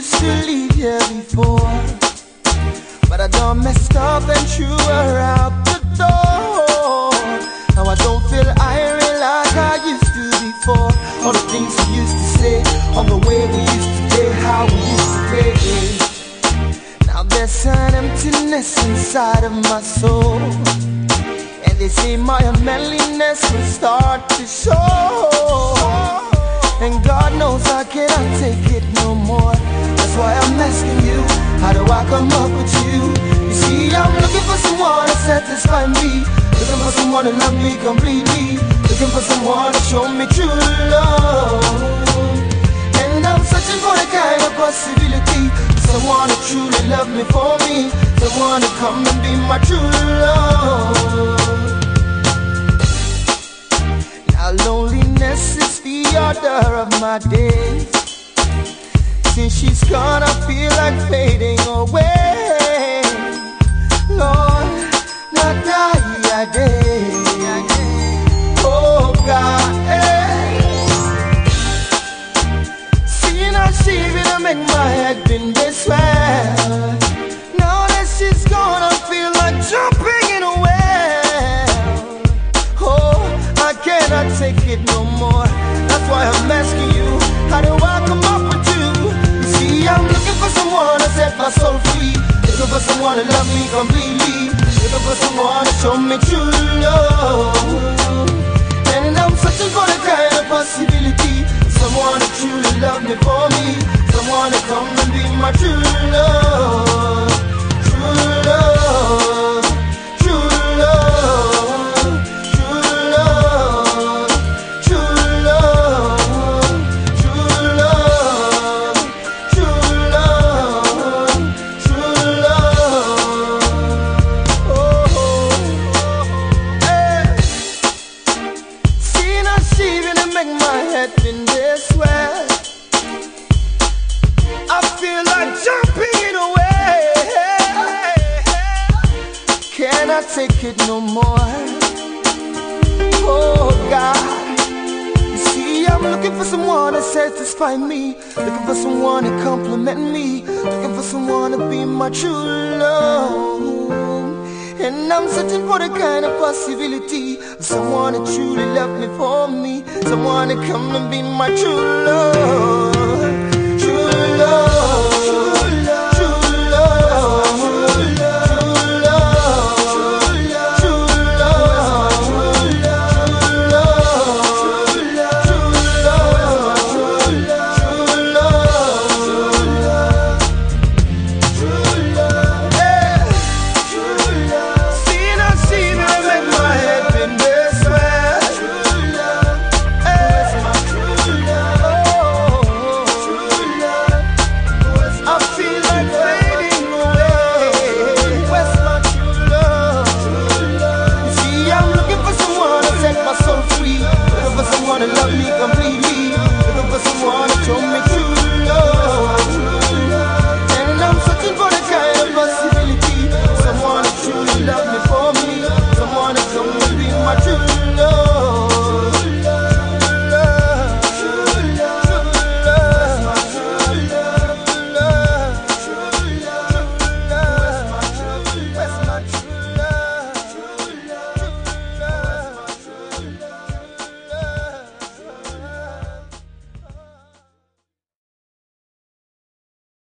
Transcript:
used to leave here before, but I done messed up and threw her out the door. Now I don't feel irie like I used to before. All the things we used to say, all the way we used to play, how we used to play. Now there's an emptiness inside of my soul. And they say my manliness will start to show. And God knows I cannot take it more. That's why I'm asking you, how do I come up with you? You see, I'm looking for someone to satisfy me. Looking for someone to love me completely. Looking for someone to show me true love. And I'm searching for the kind of possibility. Someone to truly love me for me. Someone to come and be my true love. Now loneliness is the order of my days. She's gone, I feel like fading away. Lord, not die a day. Oh God, eh. Seeing how she really make my head been this way. Now that she's gone, I feel like jumping in a well. Oh, I cannot take it no more. For someone to love me completely. Looking for someone to show me true love. And I'm searching for the kind of possibility. Someone to truly love me for Can I take it no more? Oh God. You see, I'm looking for someone to satisfy me. Looking for someone to compliment me. Looking for someone to be my true love. And I'm searching for the kind of possibility of someone to truly love me for me. Someone to come and be my true love.